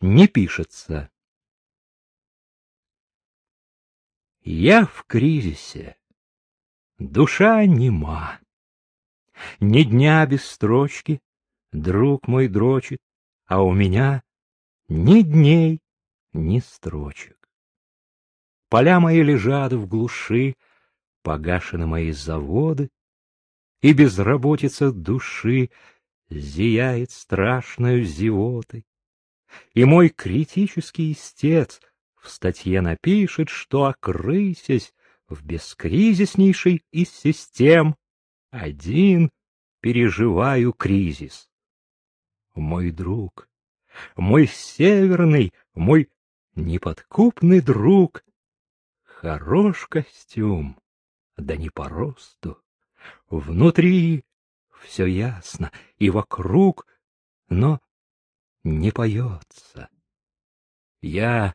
не пишется. Я в кризисе, душа нема. Ни дня без строчки, друг мой дрочит, а у меня ни дней, ни строчек. Поля мои лежат в глуши, погашены мои заводы, и безработица души зияет страшной зевотой. И мой критический истец в статье напишет, что, окрысясь в бескризиснейшей из систем, один переживаю кризис. Мой друг, мой северный, мой неподкупный друг, хорош костюм, да не по росту. Внутри все ясно и вокруг, но не поется. Я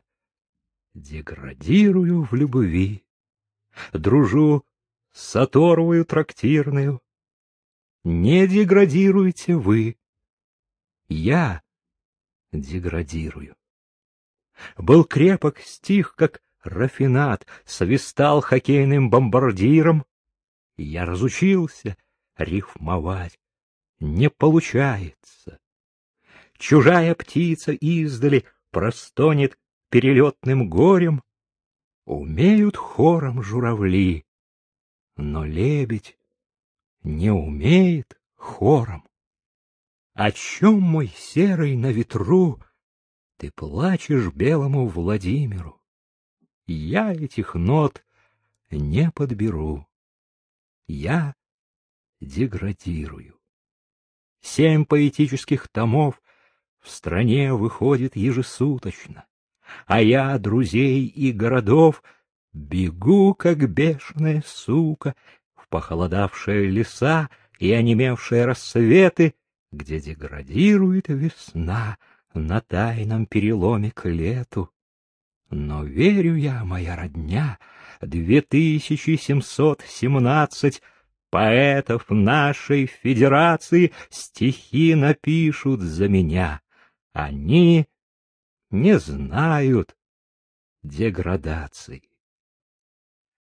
деградирую в любви, дружу с оторвою трактирную. Не деградируйте вы, я деградирую. Был крепок стих, как рафинат, свистал хоккейным бомбардиром. Я разучился рифмовать, не получается. Чужая птица издали простонет перелетным горем. Умеют хором журавли, но лебедь не умеет хором. О чем, мой серый на ветру, ты плачешь белому Владимиру? Я этих нот не подберу. Я деградирую. Семь поэтических томов в стране выходит ежесуточно, а я друзей и городов бегу, как бешеная сука, в похолодавшие леса и онемевшие рассветы, где деградирует весна на тайном переломе к лету. Но верю я, моя родня, две тысячи семьсот семнадцать поэтов нашей федерации стихи напишут за меня. Они не знают деградации.